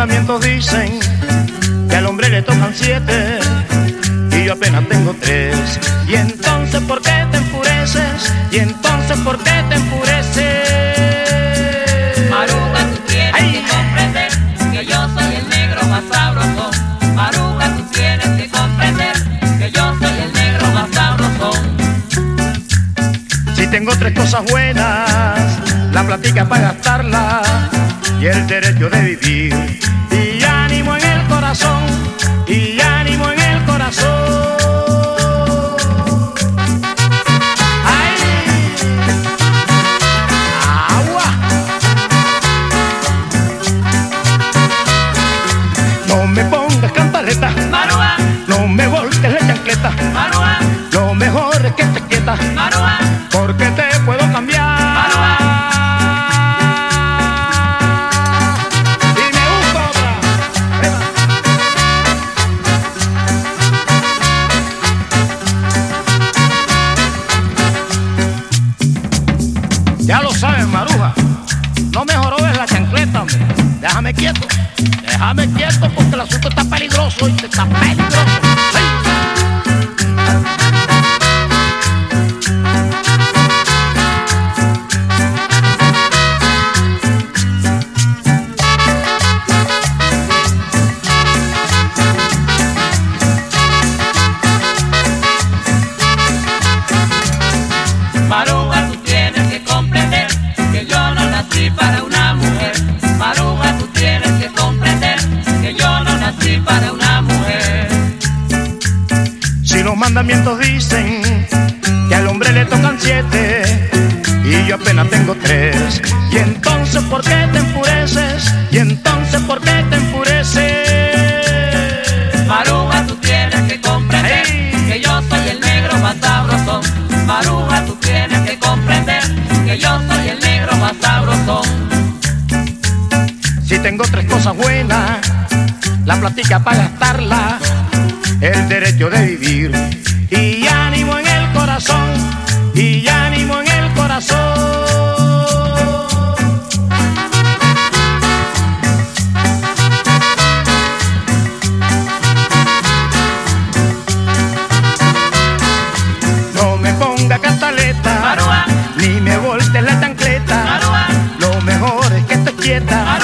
mandamientos dicen que al hombre le tocan siete y yo apenas tengo tres. Y entonces, ¿por qué te enfureces? Y entonces, ¿por qué te enfureces? Maruja, tú tienes Ay. que comprender que yo soy el negro más sabroso. Maruja, tú tienes que comprender que yo soy el negro más sabroso. Si tengo tres cosas buenas, la platica para gastarla y el derecho de vivir. Y ánimo en el corazón, y ánimo en el corazón. ¡Ay! ¡Agua! No me pongas cantaleta, Maruja, no me volques la chancleta. Maruja, Lo mejor es que te quieta, Maruja, No me jorobes la chancleta. Déjame quieto. Déjame quieto porque el asunto está peligroso y está peligroso. Mandamientos dicen que al hombre le tocan siete y yo apenas tengo tres. Y entonces, ¿por qué te enfureces? Y entonces, ¿por qué te enfureces? Maruja, tú tienes que comprender que yo soy el negro más sabroso. Maruja, tú tienes que comprender que yo soy el negro más sabroso. Si tengo tres cosas buenas, la platica para gastarla, el derecho de vivir. Y ánimo en el corazón, y ánimo en el corazón. No me ponga cantaleta, ni me volte la chancleta. Lo mejor es que estés quieta.